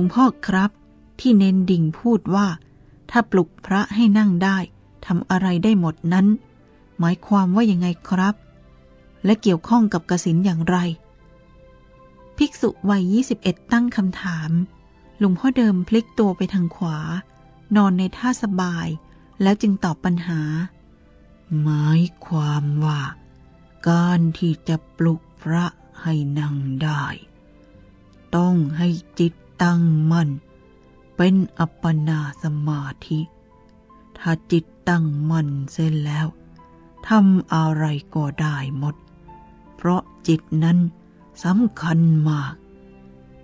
ลวงพ่อครับ ที่เน้นดิ่งพูดว่า ถ้าปลุกพระให้นั่งได้ทำอะไรได้หมดนั้น หมายความว่ายังไงครับ และเกี่ยวข้องกับกสินอย่างไร ภิกษุวัย 21 ตั้งคำถาม หลวงพ่อเดิมพลิกตัวไปทางขวา นอนในท่าสบาย แล้วจึงตอบปัญหา หมายความว่า การที่จะปลุกพระให้นั่งได้ ต้องให้จิต ตั้งมั่น เป็นอัปปนาสมาธิ ถ้าจิตตั้งมั่นเสร็จแล้วทำอะไรก็ได้หมด เพราะจิตนั้นสำคัญมาก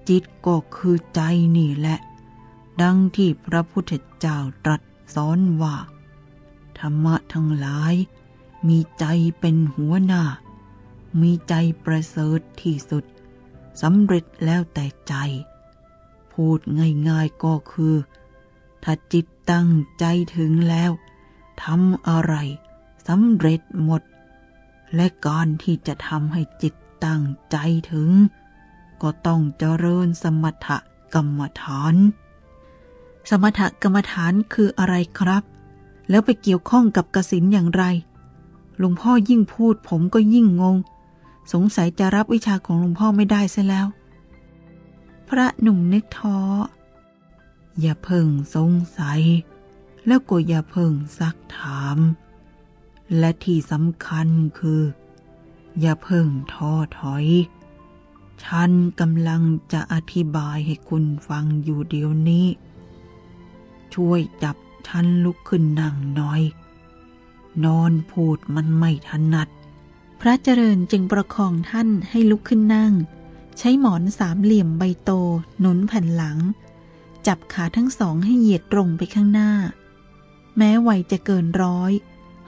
จิตก็คือใจนี่แหละ ดังที่พระพุทธเจ้าตรัสสอนว่า ธรรมะทั้งหลาย มีใจเป็นหัวหน้า มีใจประเสริฐที่สุดสำเร็จแล้วแต่ใจ พูดง่ายๆก็คือ ถ้าจิตตั้งใจถึงแล้วทำอะไรสำเร็จหมด และการที่จะทำให้จิตตั้งใจถึง ก็ต้องเจริญสมถกรรมฐาน สมถกรรมฐานคืออะไรครับ แล้วไปเกี่ยวข้องกับกสินอย่างไรหลวงพ่อยิ่งพูดผมก็ยิ่งงง สงสัยจะรับวิชาของหลวงพ่อไม่ได้เสียแล้ว ระหนุ่มนึกท้อ อย่าเพิ่งสงสัย แล้วก็อย่าเพิ่งซักถาม และที่สำคัญคือ อย่าเพิ่งท้อถอย ฉันกำลังจะอธิบายให้คุณฟังอยู่เดี๋ยวนี้ ช่วยจับฉันลุกขึ้นนั่งหน่อย นอนพูดมันไม่ถนัด พระเจริญจึงประคองท่านให้ลุกขึ้นนั่ง ใช้หมอนสามเหลี่ยมใบโตหนุนแผ่นหลัง จับขาทั้งสองให้เหยียดตรงไปข้างหน้า แม้วัยจะเกินร้อย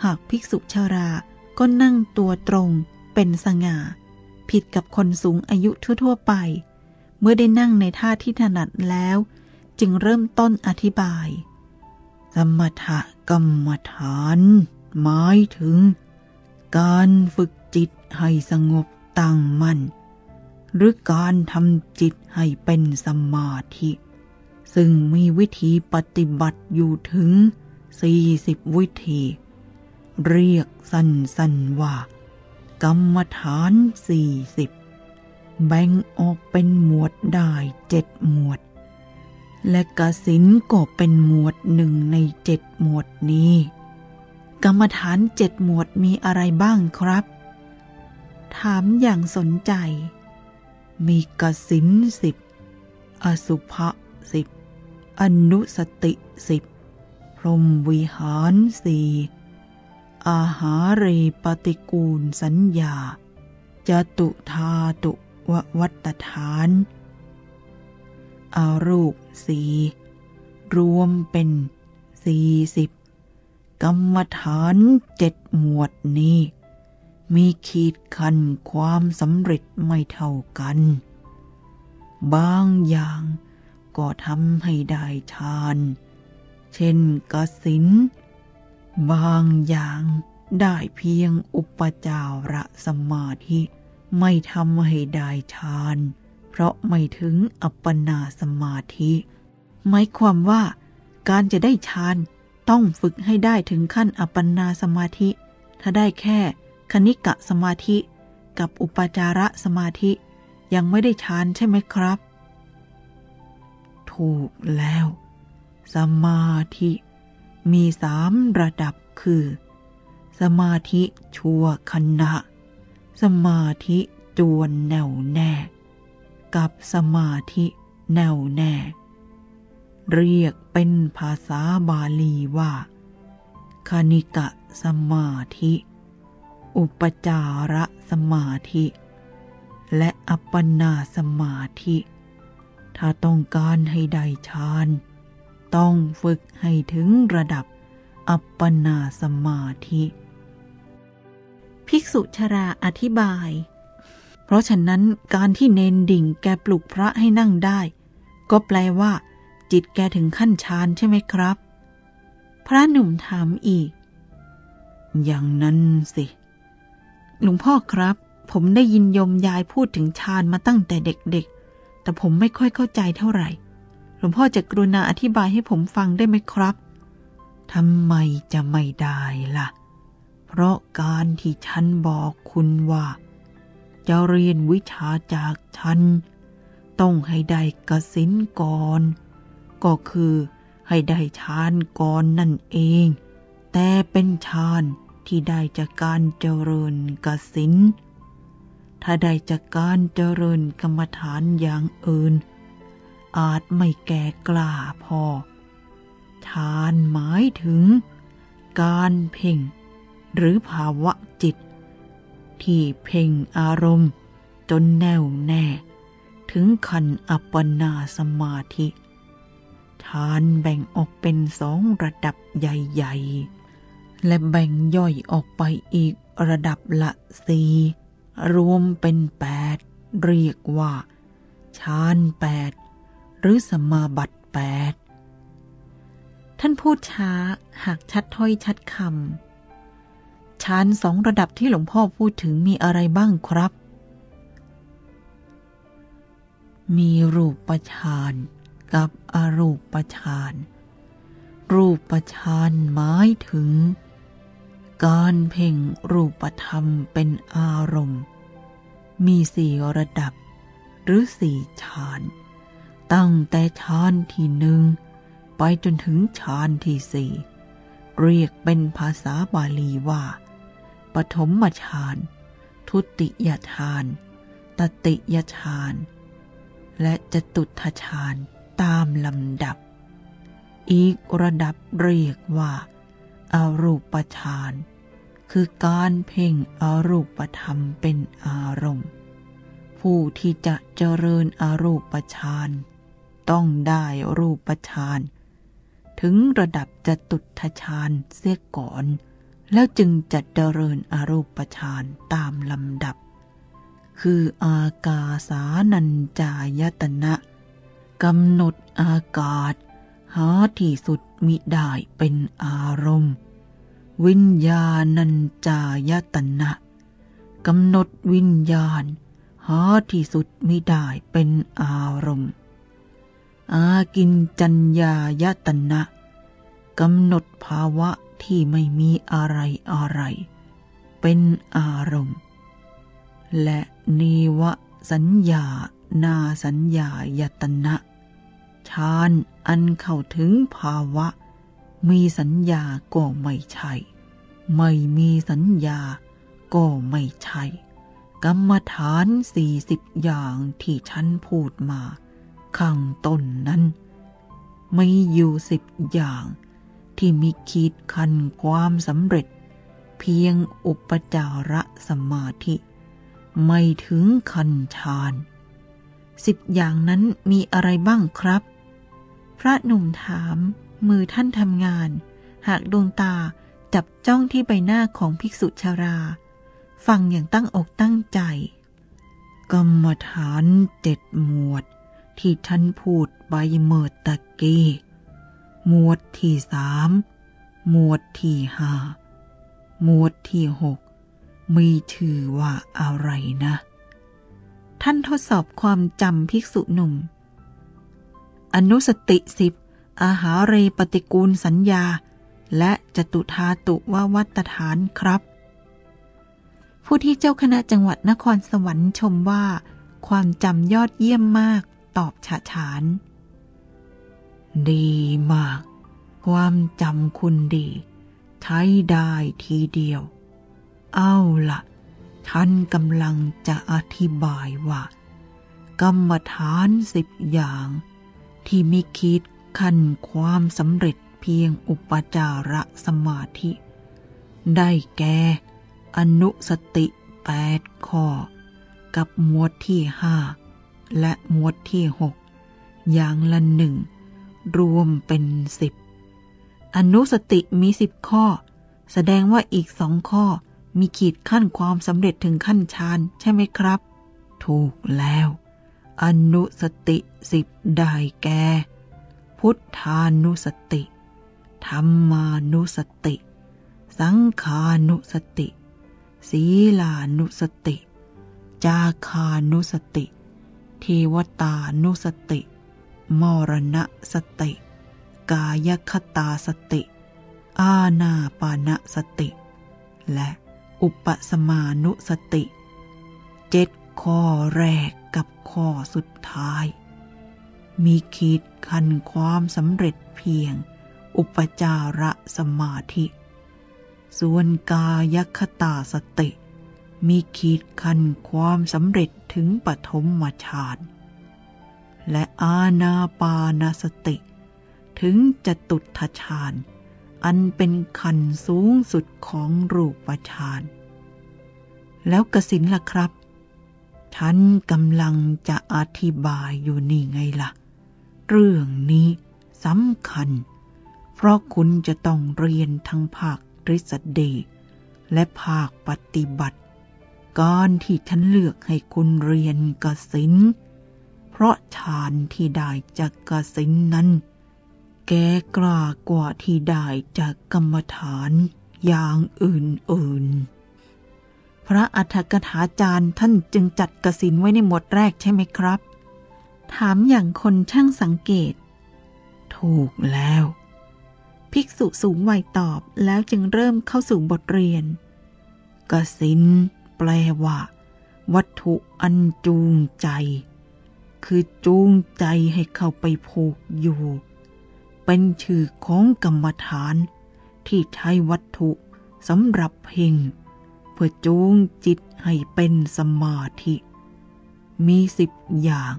หากภิกษุชาราก็นั่งตัวตรงเป็นสง่า ผิดกับคนสูงอายุทั่วๆไป เมื่อได้นั่งในท่าที่ถนัดแล้ว จึงเริ่มต้นอธิบาย สมถกรรมฐาน หมายถึง การฝึกจิตให้สงบตั้งมัน่น หรือการทำจิตให้เป็นสมาธิ ซึ่งมีวิธีปฏิบัติอยู่ถึง 40 วิธี เรียกสั้นๆว่า กรรมฐาน 40 แบ่งออกเป็นหมวดได้เจ็ดหมวด และกสินก็เป็นหมวดหนึ่งในเจ็ดหมวดนี้ กรรมฐานเจ็ดหมวดมีอะไรบ้างครับ ถามอย่างสนใจ มีกสินสิบ อสุภะสิบ อนุสติสิบ พรหมวิหารสี่อาหาเรปฏิกูลสัญญาจตุธาตุววัตฐาน อารูปสีรวมเป็นสี่สิบกรรมฐานเจ็ดหมวดนี้ มีขีดคันความสำเร็จไม่เท่ากัน บางอย่างก็ทำให้ได้ฌาน เช่นกสิน บางอย่างได้เพียงอุปจาระสมาธิ ไม่ทำให้ได้ฌาน เพราะไม่ถึงอัปปนาสมาธิ หมายความว่าการจะได้ฌานต้องฝึกให้ได้ถึงขั้นอัปปนาสมาธิ ถ้าได้แค่ คณิกะสมาธิ กับอุปจาระสมาธิยังไม่ได้ฌานใช่ไหมครับ ถูกแล้ว สมาธิ มีสามระดับคือ สมาธิชั่วขณะ สมาธิจวนแน่วแน่ กับสมาธิแน่วแน่ เรียกเป็นภาษาบาลีว่าคณิกะสมาธิ อุปจารสมาธิ และอัปปนาสมาธิ ถ้าต้องการให้ได้ฌาน ต้องฝึกให้ถึงระดับอัปปนาสมาธิ ภิกษุชราอธิบาย เพราะฉะนั้นการที่เนนดิ่งแกปลุกพระให้นั่งได้ ก็แปลว่า จิตแกถึงขั้นฌานใช่ไหมครับ พระหนุ่มถามอีก อย่างนั้นสิ หลวงพ่อครับ ผมได้ยินยมยายพูดถึงฌานมาตั้งแต่เด็กๆ แต่ผมไม่ค่อยเข้าใจเท่าไหร่ หลวงพ่อจะกรุณาอธิบายให้ผมฟังได้ไหมครับทำไมจะไม่ได้ละ่ะ เพราะการที่ฉันบอกคุณว่า จะเรียนวิชาจากฉัน ต้องให้ได้กสินก่อน ก็คือให้ได้ฌานก่อนนั่นเอง แต่เป็นฌาน ที่ได้จากการเจริญกสินถ้าได้จากการเจริญกรรมฐานอย่างอื่น อาจไม่แก่กล้าพอฌานหมายถึง การเพ่ง หรือภาวะจิต ที่เพ่งอารมณ์จนแน่วแน่ ถึงขันอัปปนาสมาธิฌานแบ่งออกเป็นสองระดับใหญ่ ๆ และแบ่งย่อยออกไปอีกระดับละสี่รวมเป็นแปดเรียกว่าฌานแปดหรือสมาบัติแปดท่านพูดช้าหากชัดถ้อยชัดคำฌานสองระดับที่หลวงพ่อพูดถึงมีอะไรบ้างครับ มีรูปฌานกับอรูปฌานรูปฌานหมายถึง การเพ่งรูปธรรมเป็นอารมณ์ มีสี่ระดับหรือสี่ฌาน ตั้งแต่ฌานที่หนึ่งไปจนถึงฌานที่สี่เรียกเป็นภาษาบาลีว่า ปฐมฌาน ทุติยฌาน ตติยฌาน และจตุทฌานตามลำดับ อีกระดับเรียกว่า อารูปฌาน คือการเพ่งอรูปธรรมเป็นอารมณ์ ผู้ที่จะเจริญอรูปฌาน ต้องได้รูปฌานถึงระดับจตุทชาญเสียก่อน แล้วจึงจัดเจริญอรูปฌานตามลำดับ คืออากาสานัญจายตนะกำหนดอากาศ หาที่สุดมิได้เป็นอารมณ์ วิญญาณัญจายตนะกำหนดวิญญาณ หาที่สุดไมิได้เป็นอารมณ์ อากินจัญญายตนะกำหนดภาวะที่ไม่มีอะไรอะไร เป็นอารมณ์ และนีวสัญญานาสัญญายตนะฌานอันเข้าถึงภาวะ มีสัญญาก็ไม่ใช่ ไม่มีสัญญาก็ไม่ใช่ กรรมฐานสี่สิบอย่างที่ฉันพูดมา ข้างต้นนั้น ไม่อยู่สิบอย่างที่มีขีดคันความสำเร็จ เพียงอุปจาระสมาธิ ไม่ถึงคันฌานสิบอย่างนั้นมีอะไรบ้างครับ พระหนุ่มถาม มือท่านทำงาน หากดวงตาจับจ้องที่ใบหน้าของภิกษุชารา ฟังอย่างตั้งอกตั้งใจ กรรมฐานเจ็ดหมวด ที่ท่านพูดใบเมิดตะกี้หมวดที่สามหมวดที่ห้าหมวดที่หกมีชื่อว่าอะไรนะ ท่านทดสอบความจำภิกษุหนุ่ม อนุสติสิบ อาหาเรปฏิกูลสัญญา และจตุธาตุววัตฐานครับ ผู้ที่เจ้าคณะจังหวัดนครสวรรค์ชมว่า ความจำยอดเยี่ยมมากตอบฉะฉาน ดีมาก ความจำคุณดี ใช้ได้ทีเดียว เอาละท่านกำลังจะอธิบายว่า กรรมฐานสิบอย่างที่มีคิด ขั้นความสำเร็จเพียงอุปจารสมาธิ ได้แก่อนุสติแปดข้อ กับหมวดที่ห้าและหมวดที่หกอย่างละหนึ่งรวมเป็นสิบอนุสติมีสิบข้อ แสดงว่าอีกสองข้อมีขีดขั้นความสำเร็จถึงขั้นฌานใช่ไหมครับ ถูกแล้ว อนุสติสิบได้แก่ พุทธานุสติธรรมานุสติ สังขานุสติ ศีลานุสติ จาคานุสติ เทวตานุสติ มรณะสติ กายคตาสติ อาณาปานสติ และอุปสมานุสติ เจ็ดข้อแรกกับข้อสุดท้าย มีขีดคันความสำเร็จเพียง อุปจาระสมาธิ ส่วนกายคตาสติ มีขีดคันความสำเร็จถึงปฐมฌานและอาณาปานสติ ถึงจะตุทฌานอันเป็นขันสูงสุดของรูปฌานแล้วกสินล่ะครับ ฉันกำลังจะอธิบายอยู่นี่ไงละ่ะ เรื่องนี้สำคัญ เพราะคุณจะต้องเรียนทั้งภาคทฤษฎีและภาคปฏิบัติ การที่ฉันเลือกให้คุณเรียนกสินเพราะฌานที่ได้จากกสินนั้น แกกล้ากว่าที่ได้จากกรรมฐานอย่างอื่นๆ พระอัฏฐกถาจารย์ท่านจึงจัดกสินไว้ในหมวดแรกใช่ไหมครับ ถามอย่างคนช่างสังเกต ถูกแล้ว ภิกษุสูงวัยตอบแล้วจึงเริ่มเข้าสู่บทเรียน กสินแปลว่า วัตถุอันจูงใจ คือจูงใจให้เข้าไปผูกอยู่ เป็นชื่อของกรรมฐาน ที่ใช้วัตถุสำหรับเพ่งเพื่อจูงจิตให้เป็นสมาธิ มีสิบอย่าง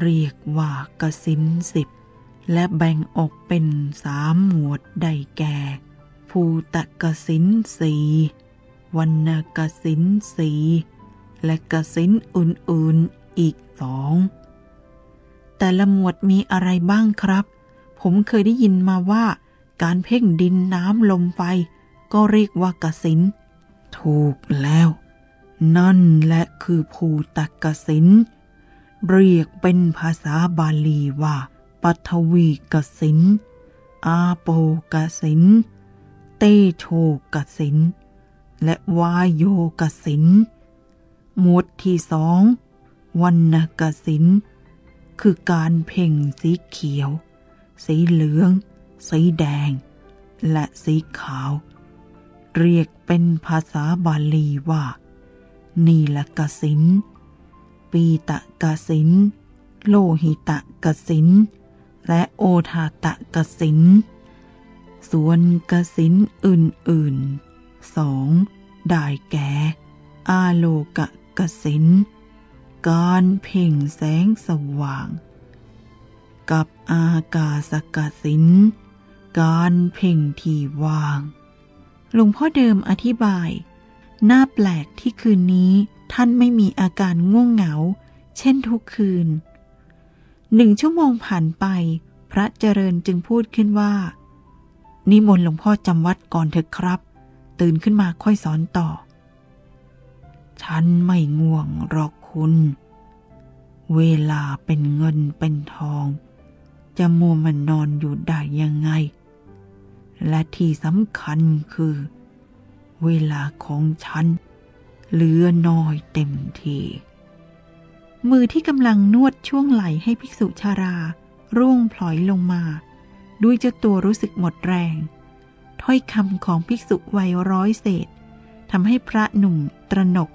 เรียกว่ากสินสิบ และแบ่งออกเป็นสามหมวดได้แก่ ภูตกสินสีวันนกสินสีและกสินอื่นๆอีกสอง แต่ละหมวดมีอะไรบ้างครับ ผมเคยได้ยินมาว่า การเพ่งดินน้ำลมไฟ ก็เรียกว่ากสิน ถูกแล้ว นั่นแหละคือภูตกสิน เรียกเป็นภาษาบาลีว่าปัทวีกสิน อาโปกสิน เตโชกสิน และวายโยกสิน หมวดที่สองวันนกสิน คือการเพ่งสีเขียว สีเหลือง สีแดง และสีขาว เรียกเป็นภาษาบาลีว่า นีลกสิน ปีตะกสิน โลหิตะกสิน และโอทาตะกสิน ส่วนกสินอื่นๆสองได้แก่ อาโลกะกสิน การเพ่งแสงสว่าง กับอากาศกสิน การเพ่งที่ว่าง หลวงพ่อเดิมอธิบายน่าแปลกที่คืนนี้ ท่านไม่มีอาการง่วงเหงา เช่นทุกคืน หนึ่งชั่วโมงผ่านไป พระเจริญจึงพูดขึ้นว่า นิมนต์หลวงพ่อจำวัดก่อนเถอะครับ ตื่นขึ้นมาค่อยสอนต่อ ฉันไม่ง่วงหรอกคุณ เวลาเป็นเงินเป็นทอง จะมัวมันนอนอยู่ได้ยังไง และที่สำคัญคือ เวลาของฉัน เหลือน้อยเต็มทีมือที่กำลังนวดช่วงไหลให้ภิกษุชารา ร่วงพลอยลงมา ด้วยเจ้าตัวรู้สึกหมดแรง ถ้อยคำของภิกษุวัยร้อยเศษทำให้พระหนุ่มตระหนก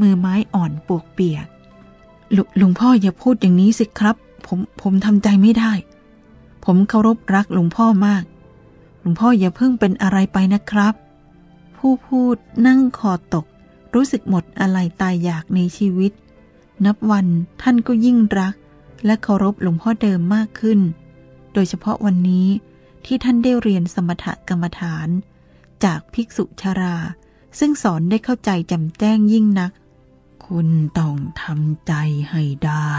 มือไม้อ่อนปวกเปียกหลวงพ่ออย่าพูดอย่างนี้สิครับ ผมผมทำใจไม่ได้ ผมเคารพรักหลวงพ่อมาก หลวงพ่ออย่าเพิ่งเป็นอะไรไปนะครับ ผู้พูดนั่งคอตก รู้สึกหมดอะไรตายอยากในชีวิต นับวันท่านก็ยิ่งรัก และเคารพหลวงพ่อเดิมมากขึ้น โดยเฉพาะวันนี้ที่ท่านได้เรียนสมถกรรมฐาน จากภิกษุชารา ซึ่งสอนได้เข้าใจจำแจ้งยิ่งนัก คุณต้องทำใจให้ได้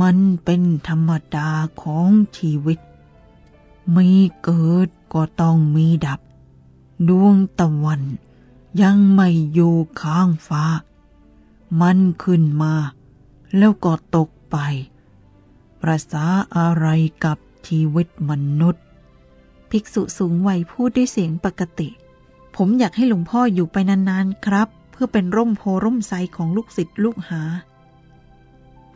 มันเป็นธรรมดาของชีวิต มีเกิดก็ต้องมีดับ ดวงตะวัน ยังไม่อยู่ข้างฟ้า มันขึ้นมา แล้วก็ตกไป ประสาอะไรกับชีวิตมนุษย์ ภิกษุสูงวัยพูดด้วยเสียงปกติ ผมอยากให้หลวงพ่ออยู่ไปนานๆครับ เพื่อเป็นร่มโพร่มไทรของลูกศิษย์ลูกหา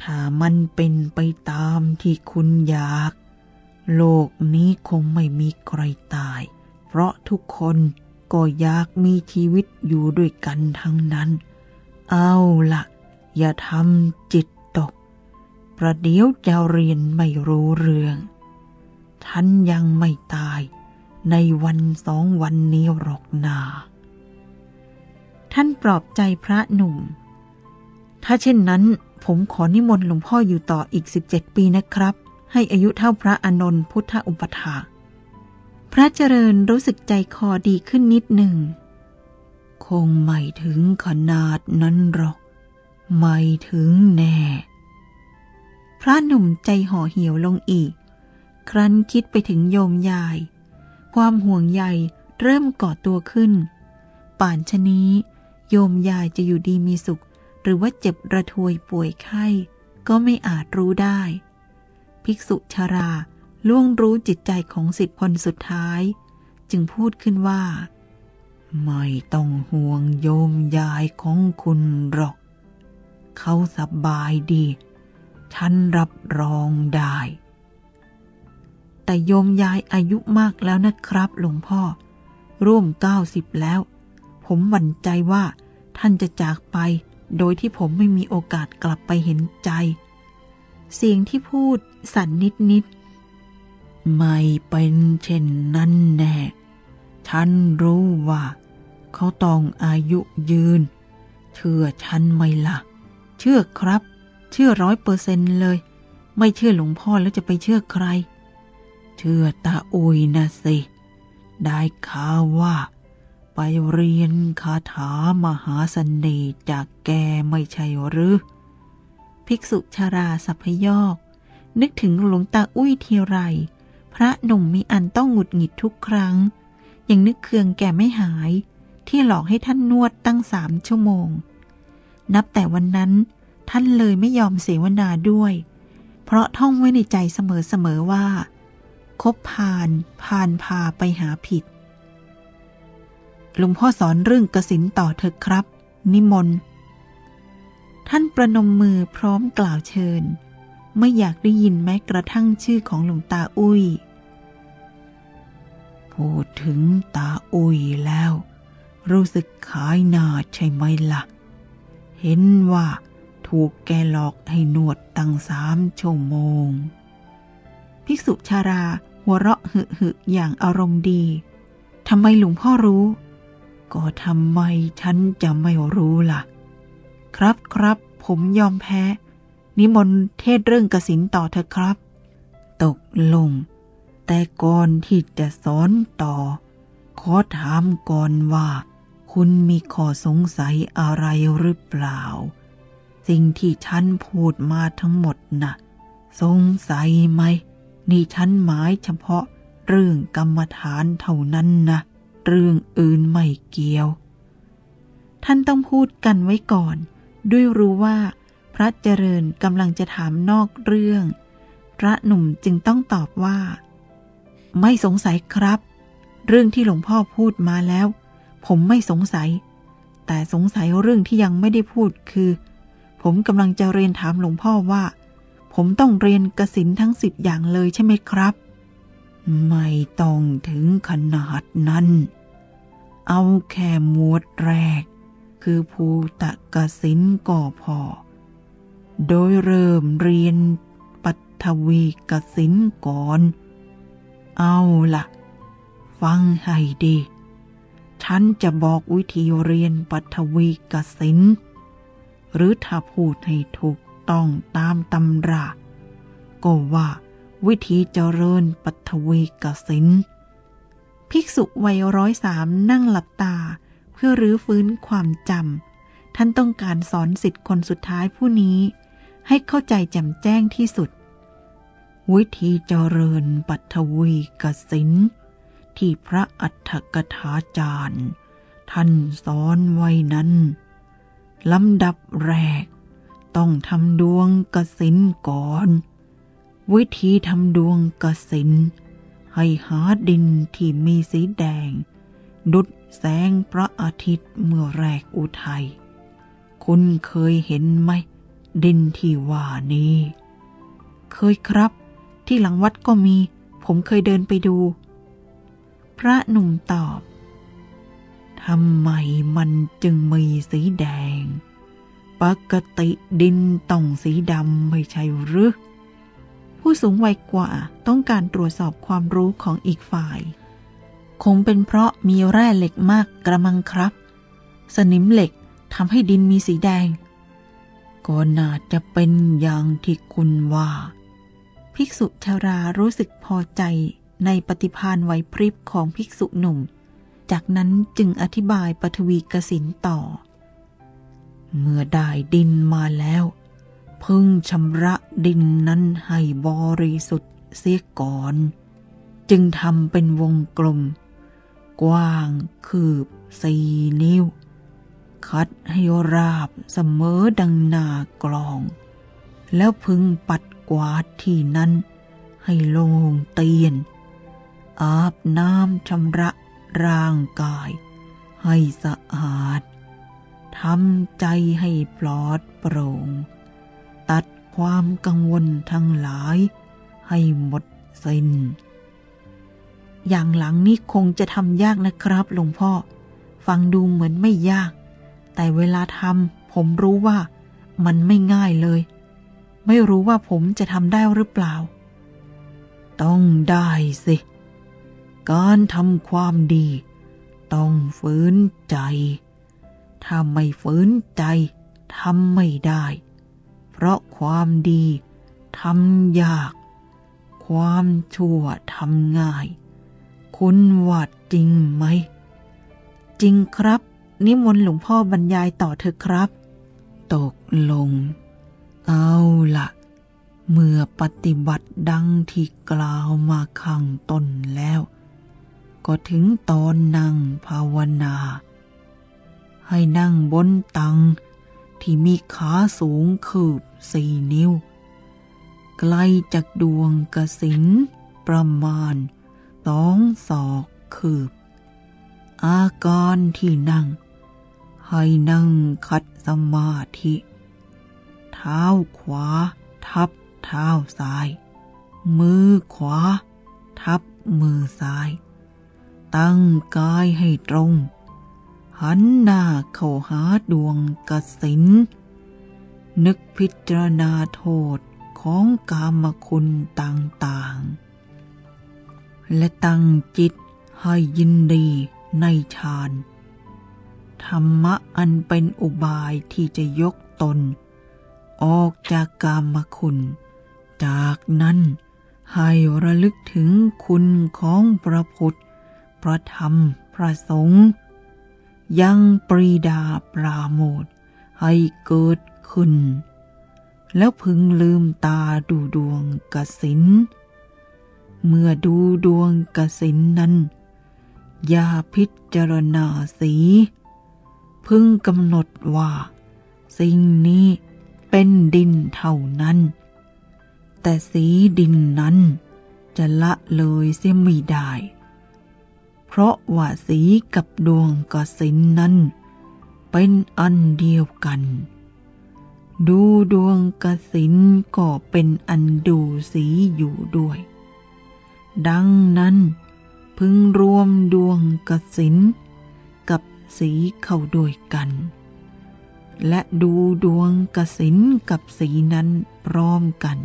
ถ้ามันเป็นไปตามที่คุณอยาก โลกนี้คงไม่มีใครตาย เพราะทุกคน ก็อยากมีชีวิตอยู่ด้วยกันทั้งนั้น เอาละอย่าทำจิตตก ประเดี๋ยวจะเรียนไม่รู้เรื่อง ท่านยังไม่ตายในวันสองวันนี้หรอกนา ท่านปลอบใจพระหนุ่ม ถ้าเช่นนั้นผมขอนิมนต์หลวงพ่ออยู่ต่ออีก17ปีนะครับ ให้อายุเท่าพระอนนท์พุทธอุปถา พระเจริญรู้สึกใจคอดีขึ้นนิดหนึ่ง คงไม่ถึงขนาดนั้นหรอก ไม่ถึงแน่ พระหนุ่มใจห่อเหี่ยวลงอีก ครั้นคิดไปถึงโยมยาย ความห่วงใยเริ่มก่อตัวขึ้น ป่านชนี้ โยมยายจะอยู่ดีมีสุข หรือว่าเจ็บระทวยป่วยไข้ ก็ไม่อาจรู้ได้ ภิกษุชารา ล่วงรู้จิตใจของสิทธิคนสุดท้าย จึงพูดขึ้นว่า ไม่ต้องห่วงโยมยายของคุณหรอก เขาสบายดี ฉันรับรองได้ แต่โยมยายอายุมากแล้วนะครับหลวงพ่อ ร่วมเก้าสิบแล้ว ผมหวั่นใจว่าท่านจะจากไปโดยที่ผมไม่มีโอกาสกลับไปเห็นใจ เสียงที่พูดสั่นนิดนิด ไม่เป็นเช่นนั้นแน่ ฉันรู้ว่า เขาต้องอายุยืน เชื่อฉันไหมละ่ะ เชื่อครับ เชื่อร้อยเปอร์เซนเลย ไม่เชื่อหลวงพ่อแล้วจะไปเชื่อใคร เชื่อตาอุยนะสิ ได้ข่าวว่า ไปเรียนคาถามหาสเสน่ห์จากแกไม่ใช่หรือ ภิกษุชาราสัพยอกนึกถึงหลวงตาอุ้ยทีไร พระหนุ่มมีอันต้องหงุดหงิดทุกครั้ง ยังนึกเคืองแกไม่หาย ที่หลอกให้ท่านนวดตั้งสามชั่วโมง นับแต่วันนั้นท่านเลยไม่ยอมเสวนาด้วย เพราะท่องไว้ในใจเสมอๆว่า คบพาน พานพาไปหาผิดหลวงพ่อสอนเรื่องกสินต่อเถอะครับ นิมนต์ ท่านประนมมือพร้อมกล่าวเชิญ ไม่อยากได้ยินแม้กระทั่งชื่อของหลวงตาอุ้ย พูดถึงตาอุ้ยแล้ว รู้สึกขายหนาใช่ไหมละ่ะ เห็นว่าถูกแกหลอกให้นวดตั้งสามชั่วโมง ภิกษุชาราหัวเราะหึหึอย่างอารมณ์ดีทำไมหลวงพ่อรู้ ก็ทำไมฉันจะไม่รู้ล่ะ ครับครับผมยอมแพ้ นิมนต์เทศเรื่องกสินต่อเถอะครับ ตกลง แต่ก่อนที่จะสอนต่อ ขอถามก่อนว่า คุณมีข้อสงสัยอะไรหรือเปล่า สิ่งที่ฉันพูดมาทั้งหมดนะ่ะ สงสัยไหม นี่ฉันหมายเฉพาะเรื่องกรรมฐานเท่านั้นนะ เรื่องอื่นไม่เกี่ยว ท่านต้องพูดกันไว้ก่อน ด้วยรู้ว่า พระเจริญกำลังจะถามนอกเรื่อง พระหนุ่มจึงต้องตอบว่า ไม่สงสัยครับ เรื่องที่หลวงพ่อพูดมาแล้ว ผมไม่สงสัย แต่สงสัยเรื่องที่ยังไม่ได้พูดคือ ผมกำลังจะเรียนถามหลวงพ่อว่า ผมต้องเรียนกสินทั้งสิบอย่างเลยใช่ไหมครับ ไม่ต้องถึงขนาดนั้น เอาแค่หมวดแรก คือภูตะกสินก่อพอ โดยเริ่มเรียนปัทวีกสินก่อน เอาละฟังให้ดี ฉันจะบอกวิธีเรียนปัทวีกสินหรือถ้าพูดให้ถูกต้องตามตำรา ก็ว่าวิธีเจริญปัทวีกสินภิกษุวัยร้อยสามนั่งหลับตาเพื่อรื้อฟื้นความจำท่านต้องการสอนสิทธิ์คนสุดท้ายผู้นี้ ให้เข้าใจแจ่มแจ้งที่สุด วิธีเจริญปัทวีกสินที่พระอัฏฐกถาจารย์ ท่านสอนไว้นั้นลำดับแรก ต้องทำดวงกสินก่อน วิธีทำดวงกสินให้หาดินที่มีสีแดง ดุดแสงพระอาทิตย์เมื่อแรกอุทัย คุณเคยเห็นไหม ดินที่ว่านี้ เคยครับ ที่หลังวัดก็มี ผมเคยเดินไปดู พระหนุ่มตอบทำไมมันจึงมีสีแดง ปกติดินต้องสีดำไม่ใช่หรือผู้สูงวัยกว่าต้องการตรวจสอบความรู้ของอีกฝ่าย คงเป็นเพราะมีแร่เหล็กมากกระมังครับ สนิมเหล็กทำให้ดินมีสีแดง ก็น่าจะเป็นอย่างที่คุณว่า ภิกษุชารารู้สึกพอใจในปฏิพานไหวพริบของภิกษุหนุ่ม จากนั้นจึงอธิบายปฐวีกสินต่อ เมื่อได้ดินมาแล้ว พึ่งชำระดินนั้นให้บริสุทธิ์เสียก่อน จึงทำเป็นวงกลม กว้างคืบสี่นิ้ว คัดให้ราบเสมอดังนากลอง แล้วพึงปัดกวาดที่นั้น ให้โล่งเตียน อาบน้ำชำระร่างกาย ให้สะอาดทำใจให้ปลอดโปร่ง ตัดความกังวลทั้งหลาย ให้หมดสิ้นอย่างหลังนี้คงจะทำยากนะครับหลวงพ่อ ฟังดูเหมือนไม่ยาก แต่เวลาทำผมรู้ว่ามันไม่ง่ายเลย ไม่รู้ว่าผมจะทำได้หรือเปล่า ต้องได้สิ การทำความดี ต้องฝืนใจ ถ้าไม่ฝืนใจทำไม่ได้ เพราะความดีทำยาก ความชั่วทำง่าย คุณว่าจริงไหม จริงครับ นิมนต์หลวงพ่อบรรยายต่อเถอะครับ ตกลง เอาละเมื่อปฏิบัติดังที่กล่าวมาข้างต้นแล้ว ก็ถึงตอนนั่งภาวนา ให้นั่งบนตังที่มีขาสูงคืบสี่นิ้ว ไกลจากดวงกสินประมาณสองศอกคืบ อาการที่นั่ง ให้นั่งคัดสมาธิ เท้าขวา ทับเท้าซ้าย มือขวา ทับมือซ้าย ตั้งกายให้ตรง หันหน้าเข้าหาดวงกสินนึกพิจารณาโทษของกามคุณต่างๆ และตั้งจิตให้ยินดีในฌาน รรมะอันเป็นอุบายที่จะยกตน ออกจากกามคุณ จากนั้นให้ระลึกถึงคุณของพระพุทธ พระธรรม พระสงฆ์ยังปรีดาปราโมทให้เกิดขึ้น แล้วพึงลืมตาดูดวงกสินเมื่อดูดวงกสินนั้น อย่าพิจารณาสี พึงกำหนดว่า สิ่งนี้เป็นดินเท่านั้น แต่สีดินนั้นจะละเลยเสียไม่ได้ เพราะว่าสีกับดวงกสินนั้น เป็นอันเดียวกัน ดูดวงกสินก็เป็นอันดูสีอยู่ด้วย ดังนั้นพึงรวมดวงกสิน สีเข้าด้วยกัน และดูดวงกสินกับสีนั้นพร้อมกัน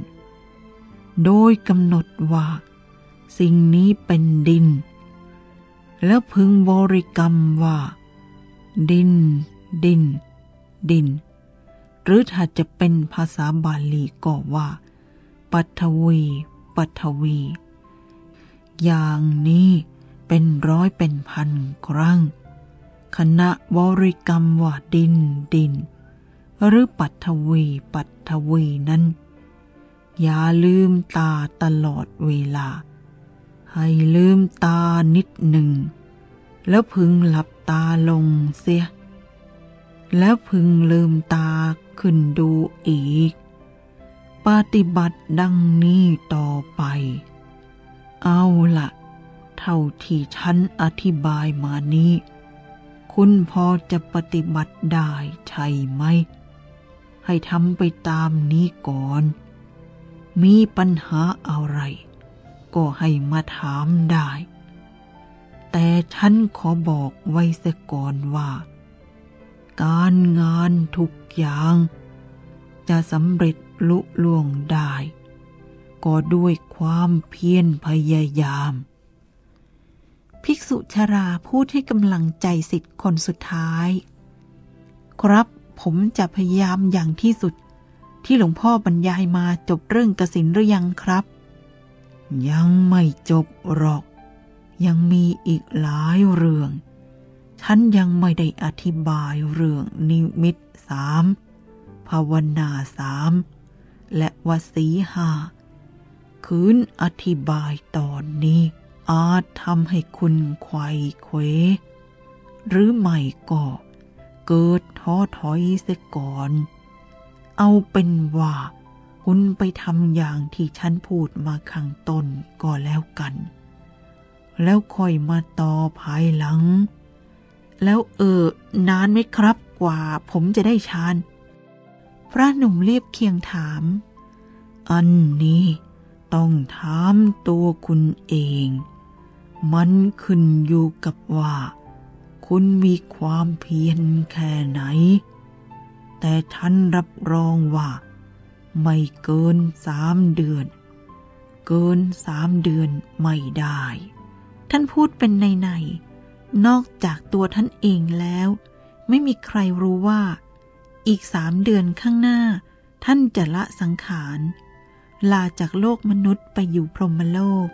โดยกำหนดว่า สิ่งนี้เป็นดิน แล้วพึงบริกรรมว่า ดิน ดิน ดิน หรือถ้าจะเป็นภาษาบาลีก็ว่า ปัทวีปัทวี อย่างนี้เป็นร้อยเป็นพันครั้ง คณะบริกรรมว่าดินดิน หรือปัทวีปัทวีนั้น อย่าลืมตาตลอดเวลา ให้ลืมตานิดหนึ่ง แล้วพึงหลับตาลงเสีย แล้วพึงลืมตาขึ้นดูอีก ปฏิบัติดังนี้ต่อไป เอาละเท่าที่ฉันอธิบายมานี้ คุณพอจะปฏิบัติได้ใช่ไหม ให้ทำไปตามนี้ก่อน มีปัญหาอะไร ก็ให้มาถามได้ แต่ฉันขอบอกไว้เสียก่อนว่า การงานทุกอย่าง จะสำเร็จลุล่วงได้ ก็ด้วยความเพียรพยายาม ภิกษุชราพูดให้กำลังใจสิทธิ์คนสุดท้าย ครับผมจะพยายามอย่างที่สุด ที่หลวงพ่อบรรยายมาจบเรื่องกสินหรือยังครับ ยังไม่จบหรอก ยังมีอีกหลายเรื่อง ฉันยังไม่ได้อธิบายเรื่องนิมิตสามภาวนาสามและวสีหาคืนอธิบายตอนนี้ อาจทำให้คุณไขว่เขวหรือไม่ก็เกิดท้อถอยเสียก่อน เอาเป็นว่า คุณไปทำอย่างที่ฉันพูดมาข้างต้นก็แล้วกัน แล้วค่อยมาต่อภายหลัง แล้วเออนานไหมครับกว่าผมจะได้ฌานพระหนุ่มเรียบเคียงถาม อันนี้ต้องถามตัวคุณเอง มันขึ้นอยู่กับว่า คุณมีความเพียรแค่ไหน แต่ฉันรับรองว่า ไม่เกินสามเดือน เกินสามเดือนไม่ได้ ท่านพูดเป็นในในนอกจากตัวท่านเองแล้ว ไม่มีใครรู้ว่า อีกสามเดือนข้างหน้า ท่านจะละสังขาร ลาจากโลกมนุษย์ไปอยู่พรหมโลก